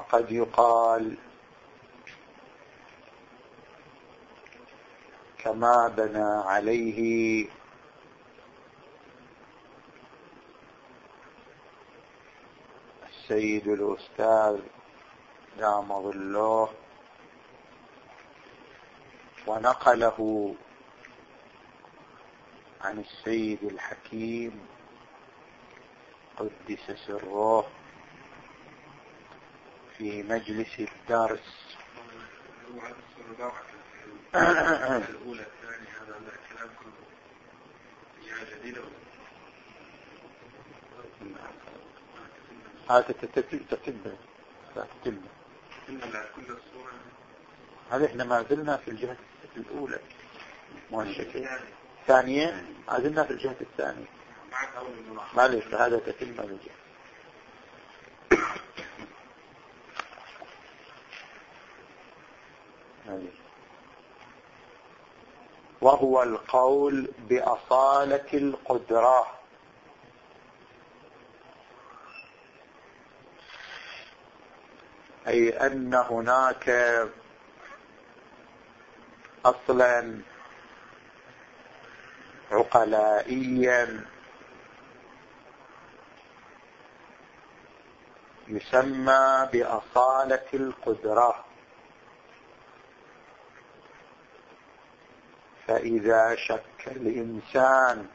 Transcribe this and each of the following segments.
وقد يقال كما بنى عليه السيد الأستاذ دام ظله ونقله عن السيد الحكيم قدس سره. في مجلس الدرس. الأولى الثانية هذا الكلام كله هذا تتم. تتم. تتم كل الصورة هذا إحنا ما زلنا في الجهة الأولى. مؤشكين ثانية ما زلنا في الجهة الثانية. معلش هذا تتم الجهة. وهو القول بأصالة القدرة. أي أن هناك أصلا عقلائيا يسمى بأصالة القدرة. فإذا شك الإنسان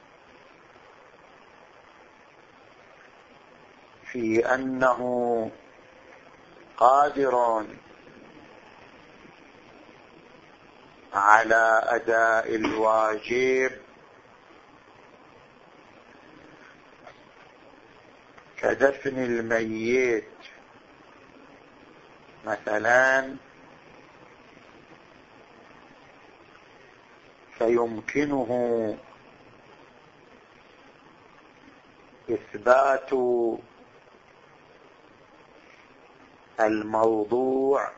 في أنه قادر على أداء الواجب كدفن الميت مثلا فيمكنه إثبات الموضوع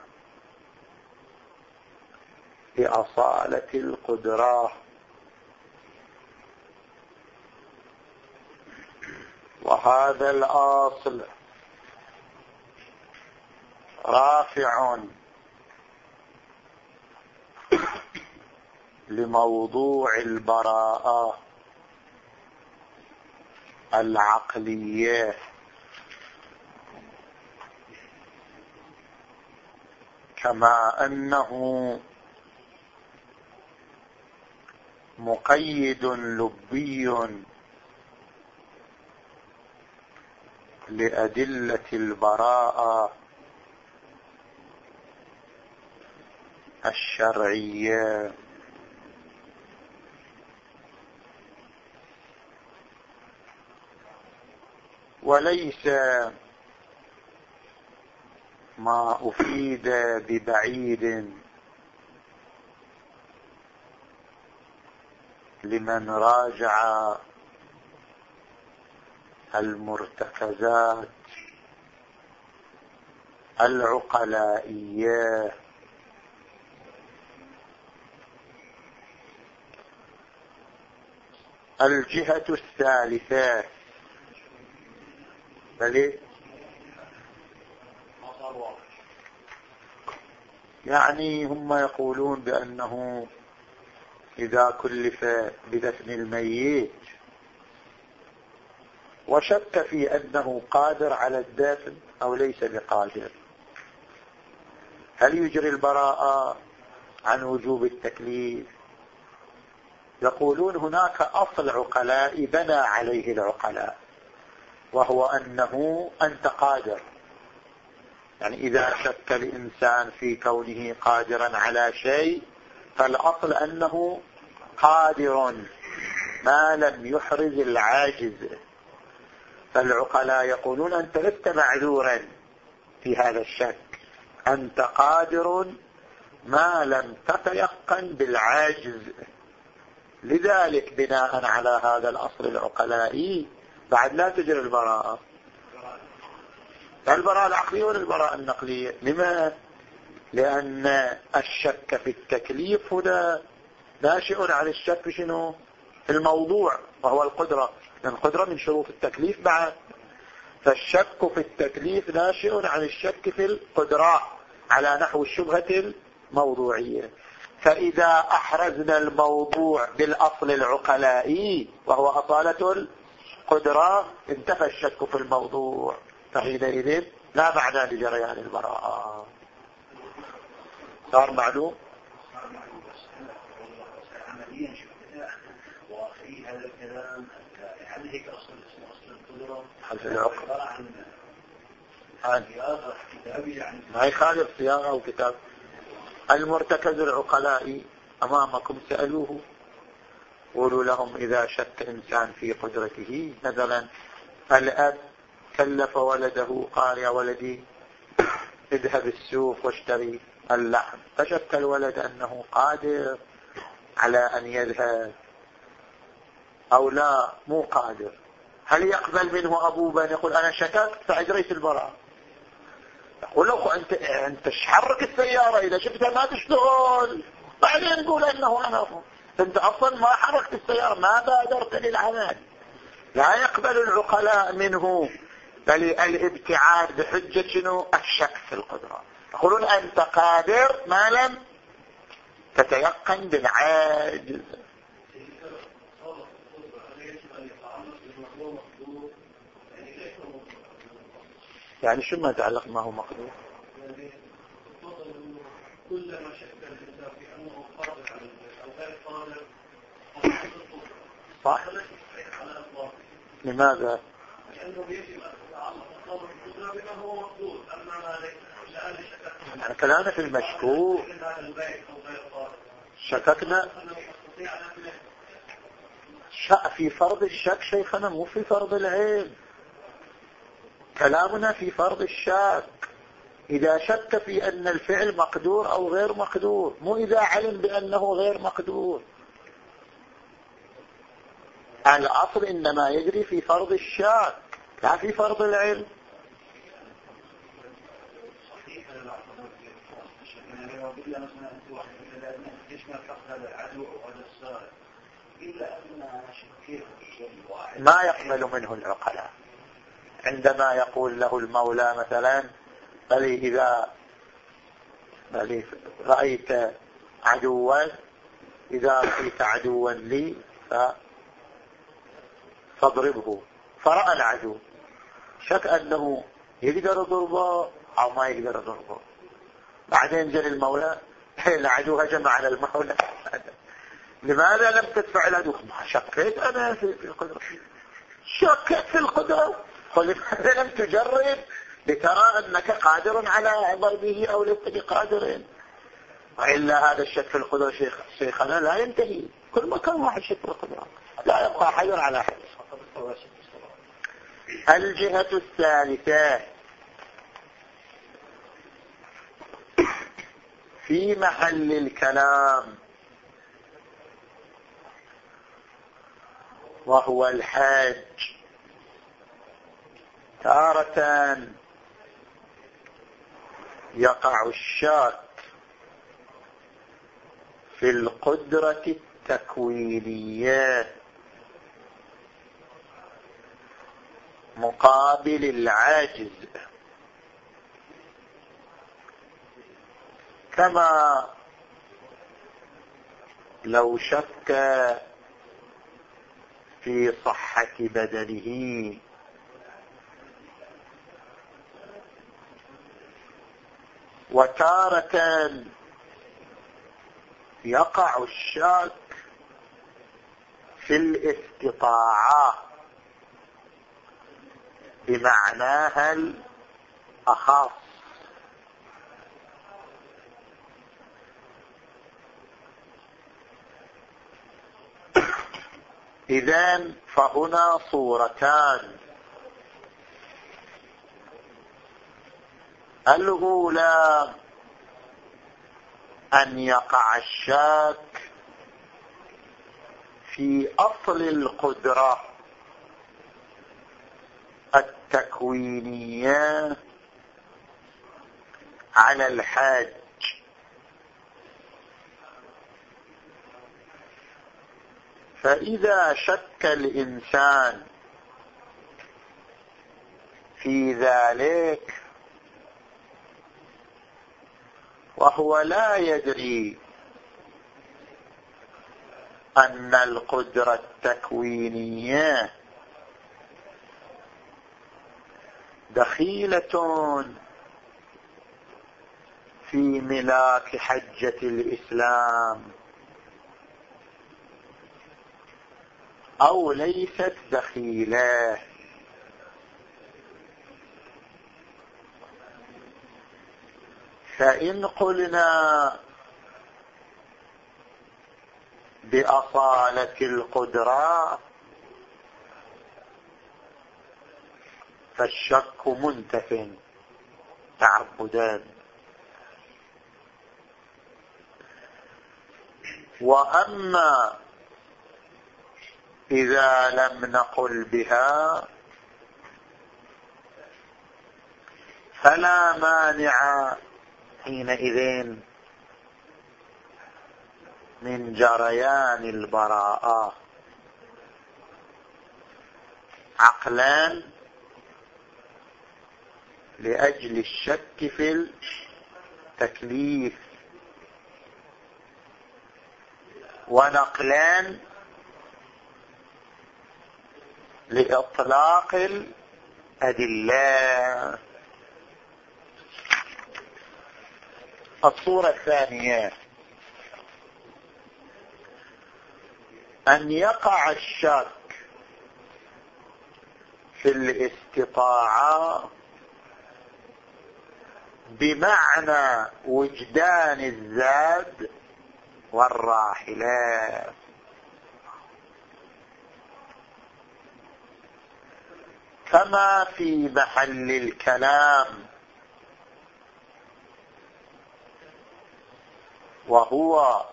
بأصالة القدرة. وهذا الأصل رافع لموضوع البراءة العقلية. كما أنه مقيد لبي لأدلة البراءة الشرعية. وليس ما أفيد ببعيد لمن راجع المرتكزات العقلائية. الجهة الثالثة بل يعني هم يقولون بأنه إذا كلف بدفن الميت وشك في أنه قادر على الدفن أو ليس بقادر. هل يجري البراءة عن وجوب التكليف؟ يقولون هناك أصل عقلاء بنى عليه العقلاء. وهو أنه أنت قادر. يعني إذا شك الإنسان في كونه قادرا على شيء فالأصل أنه قادر. ما لم يحرز العاجز. فالعقلاء يقولون أنت لست معذورا في هذا الشك. أنت قادر. ما لم تتيقن بالعاجز. لذلك بناء على هذا الأصل العقلائي بعد لا تجري البراءة. البراءة العقلية ولا البراءة النقلية؟ لما؟ لأن الشك في التكليف هنا ناشئ عن الشك في شنو الموضوع وهو القدرة. لأن القدرة من شروط التكليف بعد فالشك في التكليف ناشئ عن الشك في القدرة على نحو الشبهة الموضوعية. فإذا أحرزنا الموضوع بالأصل العقلائي وهو أصالة القدرة انتفى الشك في الموضوع فحينئذ لا معنى لجريان البراءة صار معلوم وفي هذا الكلام هل هيك اصل اسمه اصل القدره؟ حل العقل عن ما يخالف صياغه وكتاب المرتكز العقلاء أمامكم سألوه قولوا لهم إذا شك إنسان في قدرته مثلا الأب كلف ولده قال يا ولدي اذهب السوق واشتري اللحم. فشك الولد أنه قادر على أن يذهب أو لا مو قادر. هل يقبل منه أبوه بأن يقول أنا شككت فأجريت البراءة يقول له أنت أنت حرك السيارة؟ إذا شفتها ما تشتغل. بعدين نقول أنه أنا أنت أصلا ما حركت السيارة ما بادرت للعمل لا يقبل العقلاء منه بل الابتعاد بحجة شنو؟ الشك في القدرة. يقولون أنت قادر ما لم تتيقن بالعاجز. يعني شو ما يتعلق ما هو مقدور؟ كلما شك الإنسان في أنه قادر على صح؟ لماذا؟ لأنه يجب ليس يعني كلامنا في المشكوك شككنا. في فرض الشك شيخنا مو في فرض العلم. كلامنا في فرض الشك. إذا شك في أن الفعل مقدور أو غير مقدور مو إذا علم بأنه غير مقدور. الأصل إنما يجري في فرض الشك لا في فرض العلم. ما يقبل منه العقلاء. عندما يقول له المولى مثلا بل إذا بل رأيت عدوا إذا رأيت عدوا لي فاضربه. فرأى العدو. شك أنه يقدر ضربه أو ما يقدر ضربه. بعدين جل المولى العدو هجم على المولى. لماذا لم تدفع العدو؟ ما شكيت أنا في القدرة. شكيت في القدرة. قل لماذا لم تجرب؟ لترى أنك قادر على ضربه أو لست بقادر. وإلا هذا الشك في القدرة شيخ شيخنا لا ينتهي. كل ما كان واحد شك في القدرة لا يبقى حي على حد الجهة الثالثة. في محل الكلام. وهو الحج تارة يقع الشاك في القدرة التكوينية مقابل العاجز. كما لو شك في صحة بدنه وتارة يقع الشك في الاستطاعة بمعناها الأخص إذا فهنا صورتان. الأولى أن يقع الشاك في أصل القدرة التكوينية على الحاج. فإذا شك الإنسان في ذلك وهو لا يدري أن القدرة التكوينية دخيلة في ملاك حجة الإسلام. أو ليست دخيلة. فإن قلنا بأصالة القدرة فالشك منتف تعبدا وأما إذا لم نقل بها فلا مانع حينئذ من جريان البراءة. عقلان لأجل الشك في التكليف. ونقلان لإطلاق الأدلة. الصورة الثانية. أن يقع الشك في الاستطاعة بمعنى وجدان الزاد والراحلة. كما في محل الكلام وهو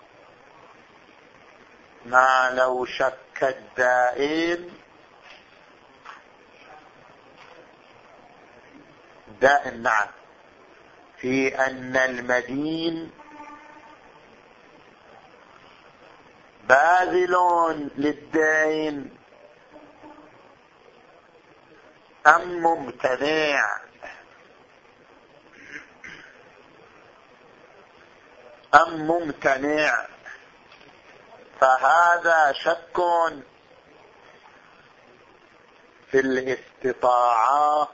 ما لو شك الدائم دائم نعم في أن المدين باذل للدين أم ممتنع. أم ممتنع؟ فهذا شك في الاستطاعة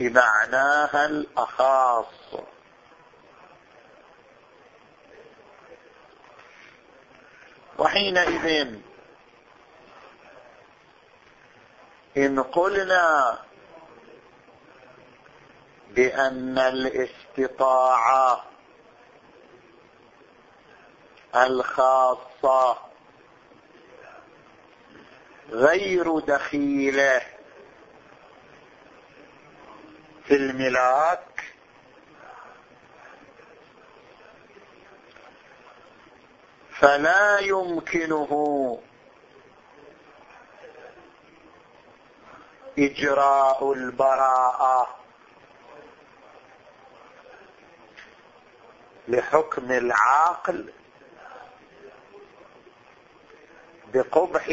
بمعناها الأخاص. وحينئذ إن قلنا بأن الاستطاعة الخاصة غير دخيلة في الملاك فلا يمكنه إجراء البراءة. لحكم العاقل بقبح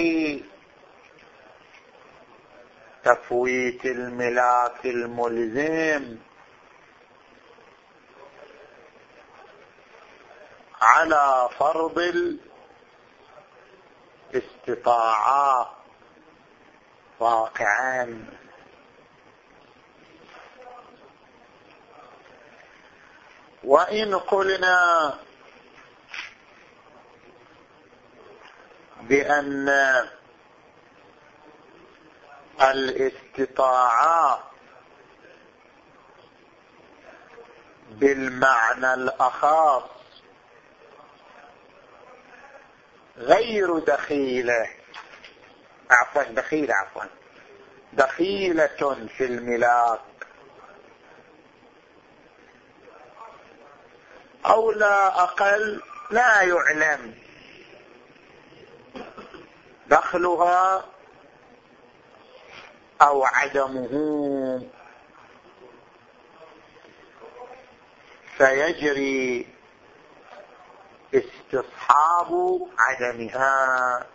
تفويت الملاك الملزم على فرض الاستطاعة. واقعان وإن قلنا بأن الاستطاعة بالمعنى الأخاص غير دخيلة. عفوا دخيلة عفوا. دخيلة في الملاك. أو لا أقل لا يعلم. دخلها أو عدمه. فيجري استصحاب عدمها.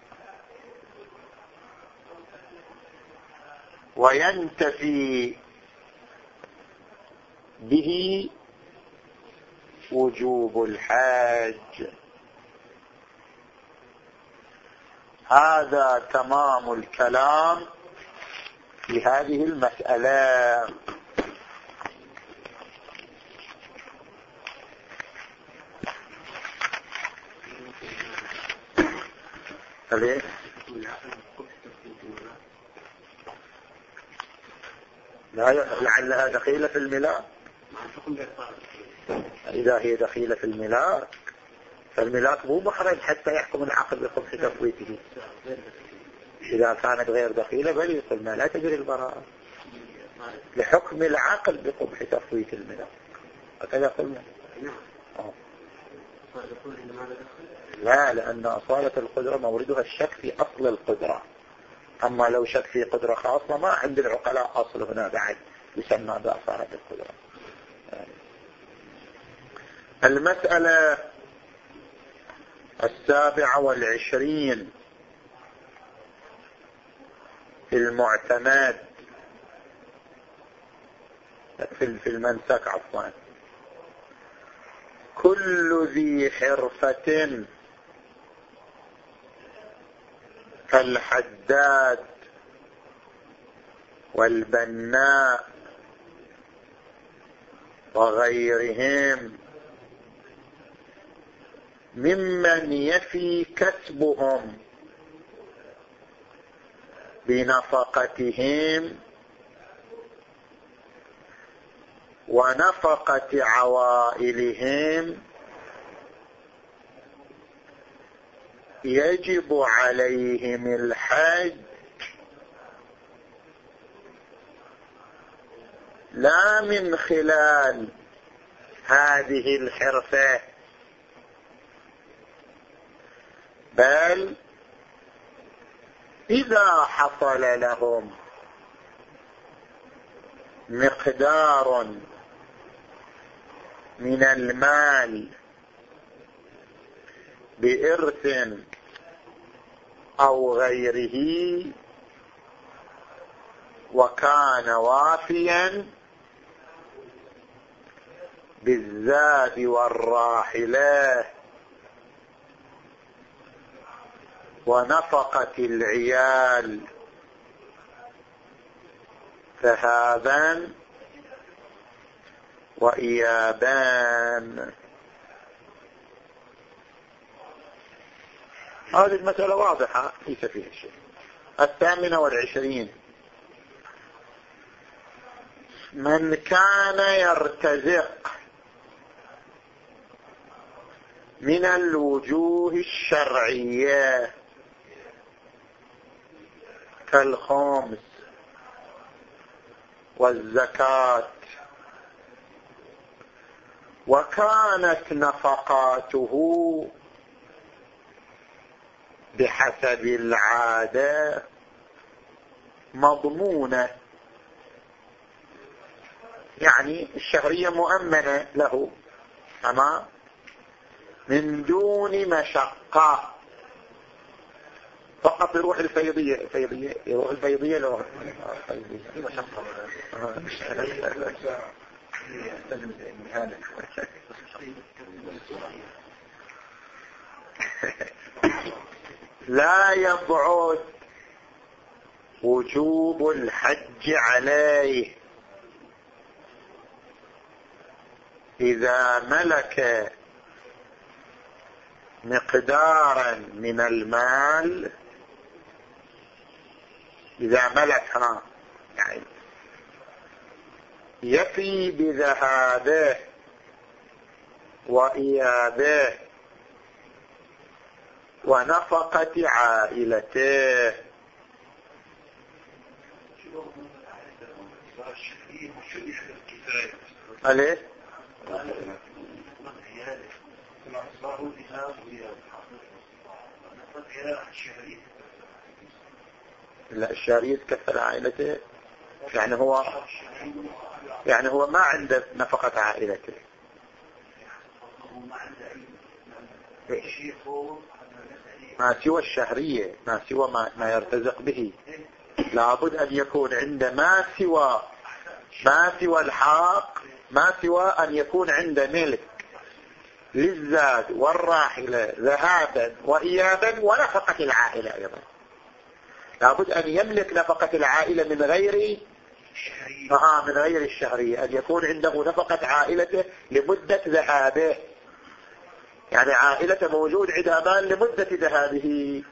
وينتفي به وجوب الحاج. هذا تمام الكلام في هذه المسألة؟ لا لعلها دخيلة في الملاك إذا هي دخيلة في الملاك فالملاك مو مخرج حتى يحكم العقل بقبح تفويته. إذا كانت غير دخيلة بل قلنا لا تجري البراءة. لحكم العقل بقبح تفويت الملاك. هكذا قلنا. لا لأن أصالة القدرة موردها الشك في أصل القدرة. أما لو شك في قدرة خاصة ما عند العقلاء أصل هنا بعد يسمى بأصالة القدرة. المسألة السابعة والعشرين في المعتمد. في المنسك عفوا. كل ذي حرفة كالحداد والبناء وغيرهم. ممن يفي كسبهم بنفقتهم ونفقة عوائلهم يجب عليهم الحج. لا من خلال هذه الحرفة. بل إذا حصل لهم مقدار من المال بإرث أو غيره وكان وافيا بالزاد والراحلة ونفقة العيال. فهذا وإيابان. هذه المسألة واضحة ليس فيها شيء. الثامنة والعشرين. من كان يرتزق من الوجوه كالخمس والزكاة. وكانت نفقاته بحسب العادة مضمونة. يعني الشهرية مؤمنة له تمام؟ من دون مشقة. فقط يروح الفيضية الفيضية يروح الفيضية لو لا يبعد وجوب الحج عليه. إذا ملك مقدارا من المال إذا ملكها يعني يفي بذهابه وإيابه ونفقة عائلته. أليه؟ لا الشهرية تكفل عائلته. يعني هو يعني هو ما عنده نفقة عائلته. ما سوى الشهرية ما سوى ما, ما يرتزق به. لابد أن يكون عند ما سوى ما سوى الحاق ما سوى أن يكون عند ملك. للزاد والراحلة ذهابا وإيابا ونفقة العائلة أيضا. لابد أن يملك نفقة العائلة من غير آه من غير الشهرية أن يكون عنده نفقة عائلته لمدة ذهابه. يعني عائلته موجود عندها مال لمدة ذهابه.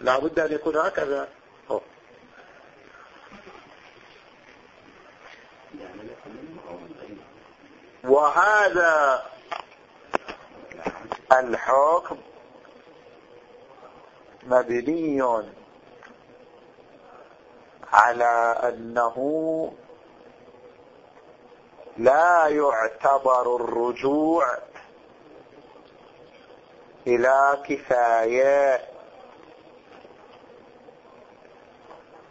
لابد أن يكون هكذا. أوه. وهذا الحكم مبني على أنه لا يعتبر الرجوع إلى كفاية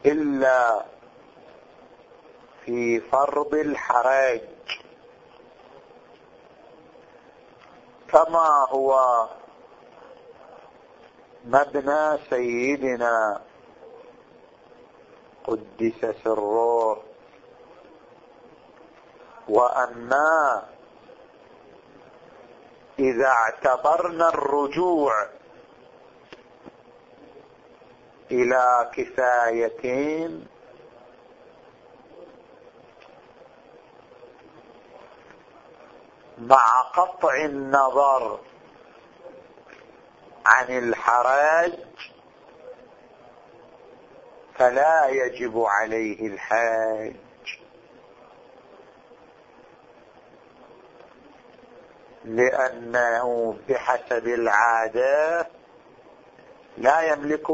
إلا في فرض الحرج. كما هو مبنى سيدنا قدس سره وأما إذا اعتبرنا الرجوع إلى كفايتين مع قطع النظر عن الحرج فلا يجب عليه الحاج. لأنه بحسب العادة لا يملك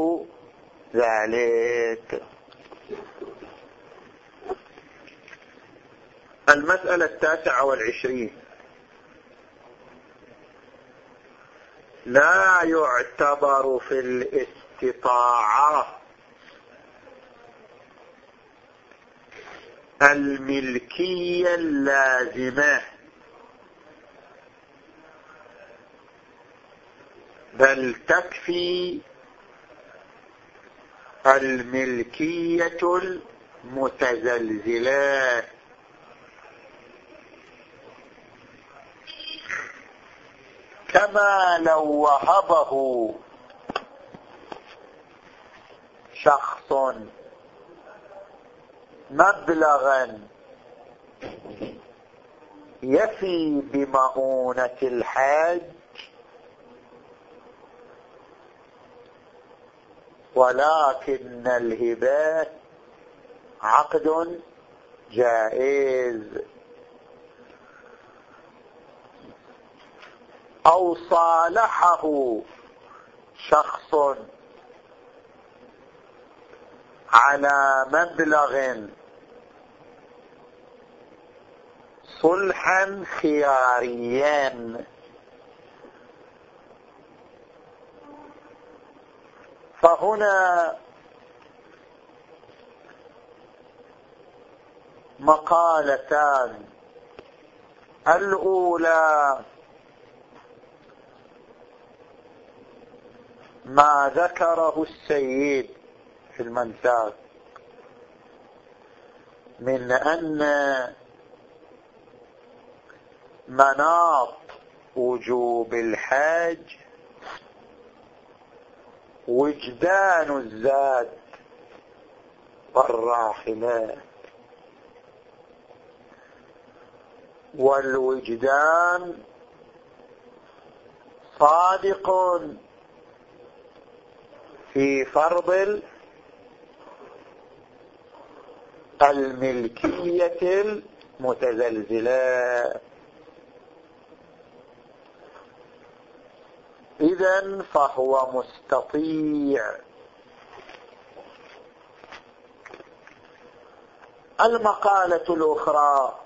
ذلك. المسألة التاسعة والعشرين. لا يعتبر في الاستطاعة الملكية اللازمة. بل تكفي الملكية المتزلزلة. كما لو وهبه شخص مبلغا يفي بمؤونة الحاج ولكن الهبات عقد جائز. أو صالحه شخص على مبلغ صلحا خياريا. فهنا مقالتان. الأولى ما ذكره السيد. في المنساك من أن مناط وجوب الحج وجدان الزاد والراحلات والوجدان صادق في فرض الملكية المتزلزلة. إذا فهو مستطيع. المقالة الأخرى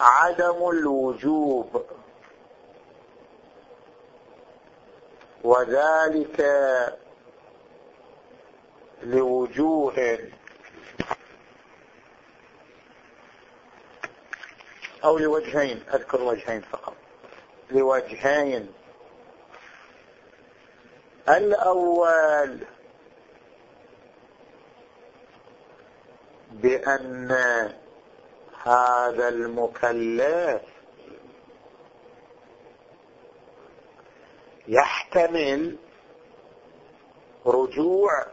عدم الوجوب. وذلك لوجوه أو لوجهين أذكر وجهين فقط. لوجهين. الأول بأن هذا المكلف يحتمل رجوع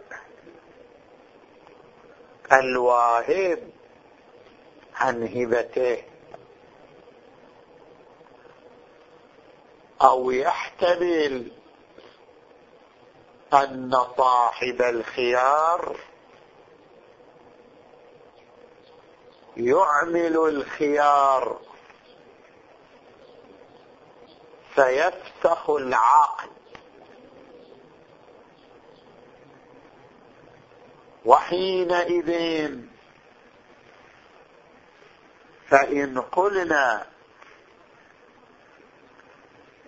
الواهب عن هبته أو يحتمل أن صاحب الخيار يعمل الخيار فيفسخ العقد وحينئذ. فإن قلنا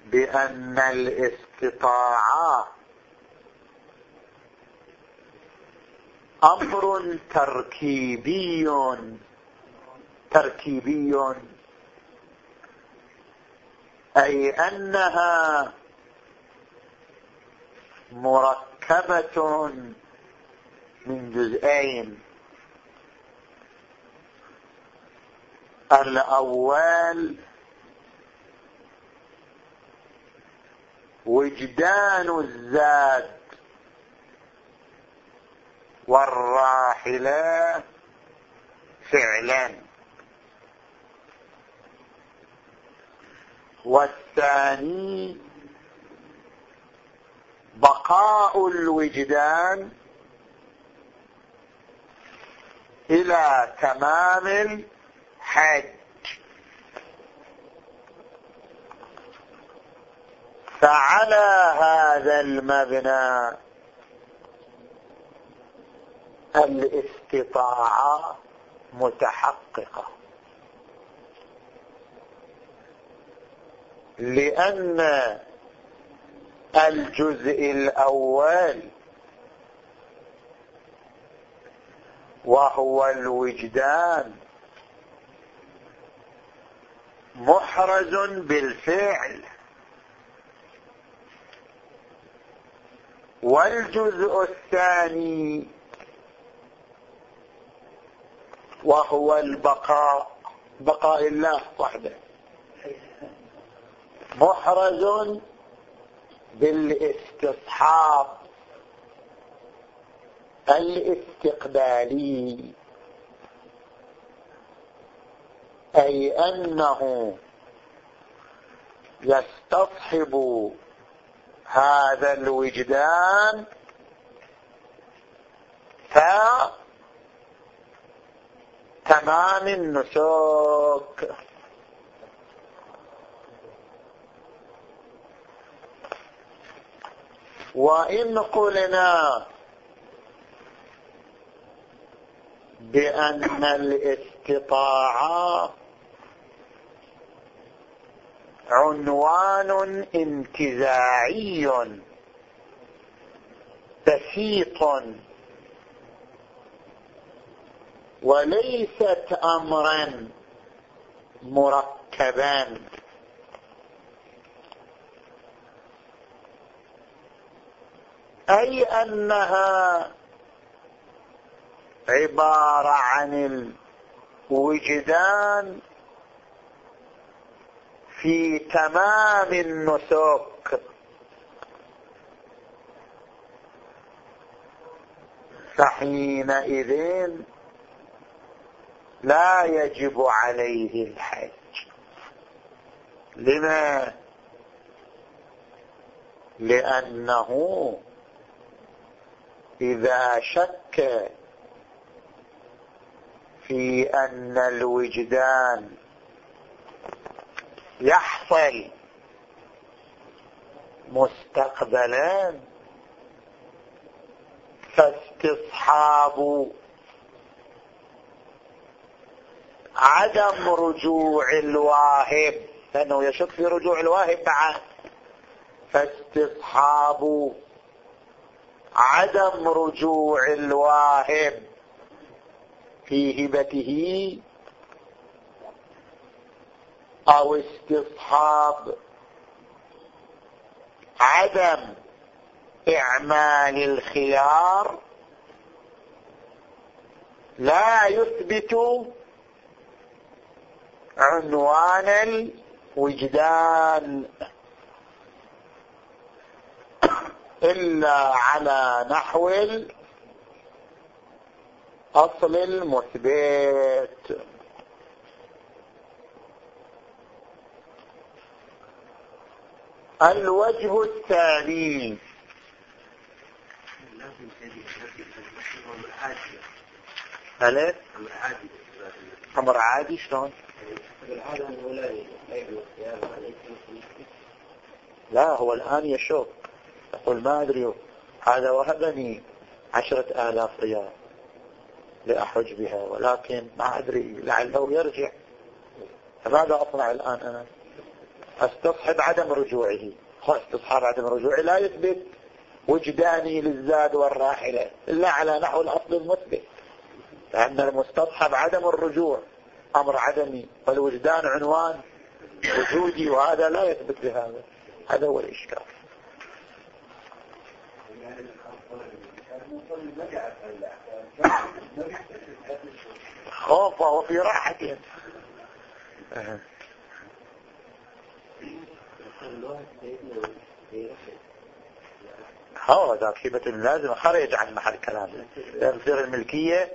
بأن الاستطاعة أمر تركيبي تركيبي. أي أنها مركبة من جزئين. الأول وجدان الزاد والراحلة فعلا. والثاني بقاء الوجدان إلى تمام الحج. فعلى هذا المبنى الاستطاعة متحققة. لأن الجزء الأول وهو الوجدان. محرز بالفعل. والجزء الثاني وهو البقاء. بقاء الله وحده. محرز بالاستصحاب. الاستقبالي أي أنه يستصحب هذا الوجدان فتمام النسوك وإن قلنا بأن الاستطاعة عنوان انتزاعي بسيط وليست امرا مركبا. أي أنها عبارة عن الوجدان في تمام النسك. فحينئذ لا يجب عليه الحج. لما؟ لأنه إذا شك في أن الوجدان يحصل مستقبلا فاستصحاب عدم رجوع الواهب. لأنه يشك في رجوع الواهب بعد فاستصحاب عدم رجوع الواهب. في هبته أو استصحاب عدم إعمال الخيار لا يثبت عنوان الوجدان إلا على نحو الأصل المثبت الوجه الثاني. ألف؟ أمر عادي شلون؟ لا هو الآن يشك يقول ما أدري. هذا وهبني عشرة آلاف ريال. لأحج بها ولكن ما أدري لعله يرجع. فماذا أصنع الآن أنا؟ أستصحب عدم رجوعه. استصحاب عدم رجوعه لا يثبت وجداني للزاد والراحلة إلا على نحو الأصل المثبت. لأن المستصحب عدم الرجوع أمر عدمي والوجدان عنوان وجودي وهذا لا يثبت بهذا. هذا هو الإشكال. خوف وهو في راحة هو ذاك هبة لازم خرج عن محل كلامه. تصير الملكية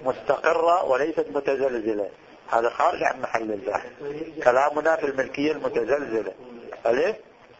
مستقرة وليست متزلزلة. هذا خارج عن محل البحث كلامنا في الملكية المتزلزلة. أليه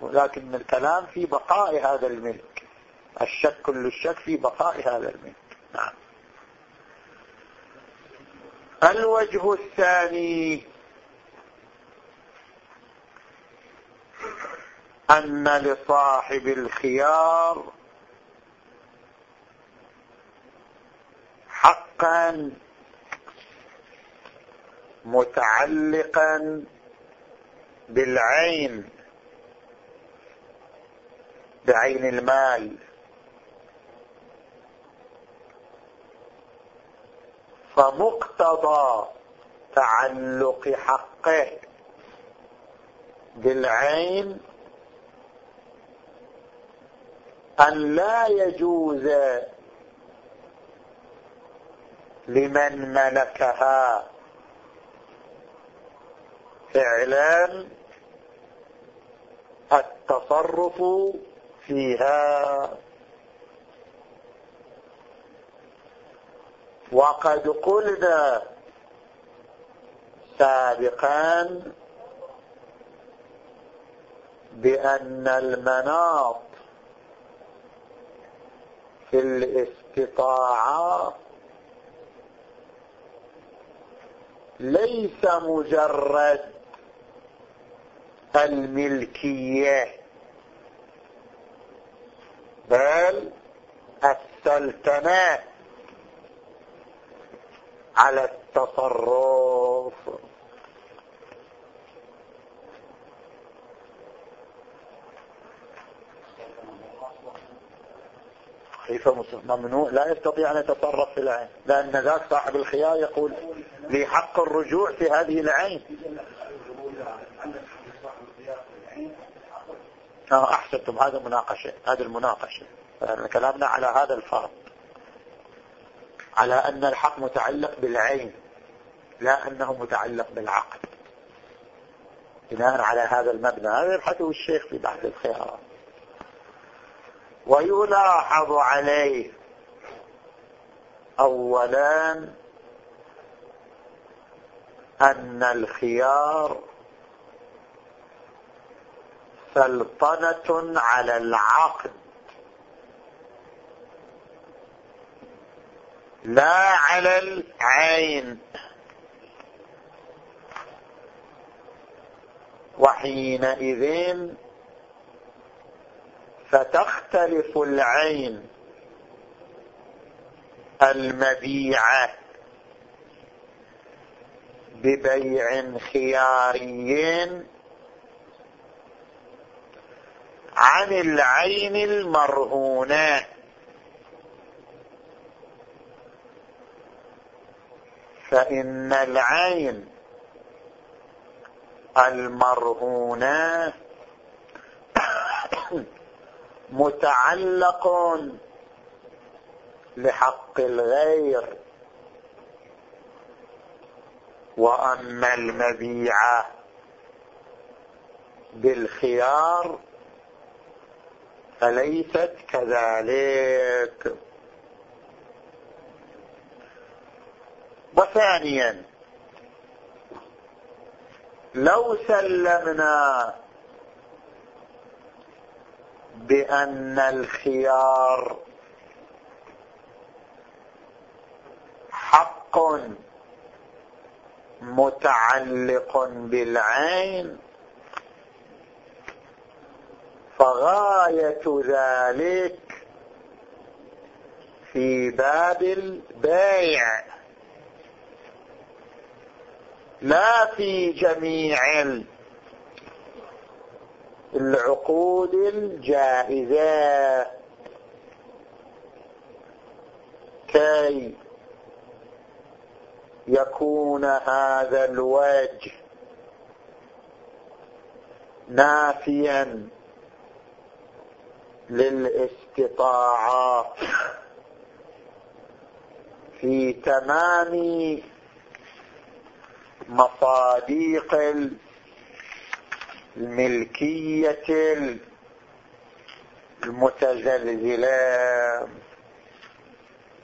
ولكن الكلام في بقاء هذا الملك. الشك كل الشك في بقاء هذا الملك. نعم. الوجه الثاني. أن لصاحب الخيار حقا متعلقا بالعين. بعين المال. فمقتضى تعلق حقه بالعين أن لا يجوز لمن ملكها فعلا التصرف فيها وقد قلنا سابقا بأن المناط في الاستطاعة ليس مجرد الملكية بل السلطنة على التصرف. خليفة ممنوع. لا يستطيع أن يتصرف في العين لأن ذاك صاحب الخيار يقول لي حق الرجوع في هذه العين. آه أحسنتم هذا مناقشة هذه المناقشة. كلامنا على هذا الفرق على أن الحق متعلق بالعين لا أنه متعلق بالعقد بناء على هذا المبنى. هذا يبحثه الشيخ في بحث الخيارات. ويلاحظ عليه اولا أن الخيار سلطنة على العقد. لا على العين. وحينئذ فتختلف العين. المبيعة ببيع خياري عن العين المرهونة. فإن العين المرهونة متعلق لحق الغير وأما المبيع بالخيار فليست كذلك. وثانيا لو سلمنا بأن الخيار حق متعلق بالعين فغاية ذلك في باب البيع. لا في جميع العقود الجائزة. كي يكون هذا الوجه نافيا للاستطاعة في تمام مصاديق الملكية المتزلزلة.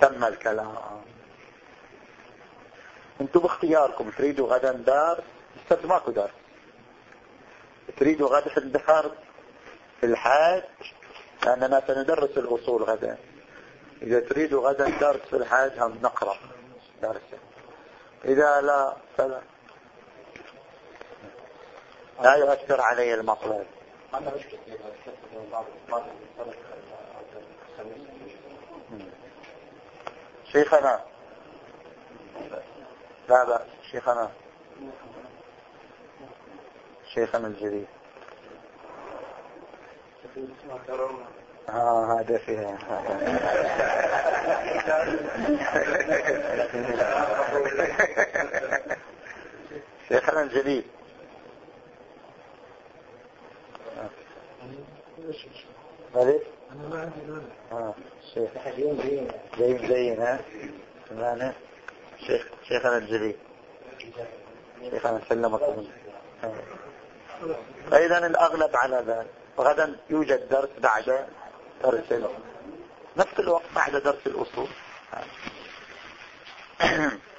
تم الكلام. أنتم باختياركم تريدوا غدا دار؟ السبت ماكو دار. تريدوا غدا الدار في الحاج؟ لأننا سندرس الأصول غدا. إذا تريدوا غدا درس في الحاج هم نقرأ. درسا إذا لا فلا. لا يؤثر علي المطلب شيخنا. لا لا شيخنا. شيخنا الجديد. آه هذا فيها. شيخنا الجديد. مالك أنا ما عندي مانع آه شيخ. زين زين ها؟ مانع شيخ شيخنا الجليل. شيخنا سلمك فاذا الأغلب على ذلك. غدا يوجد درس بعد درس نفس الوقت بعد درس الأصول.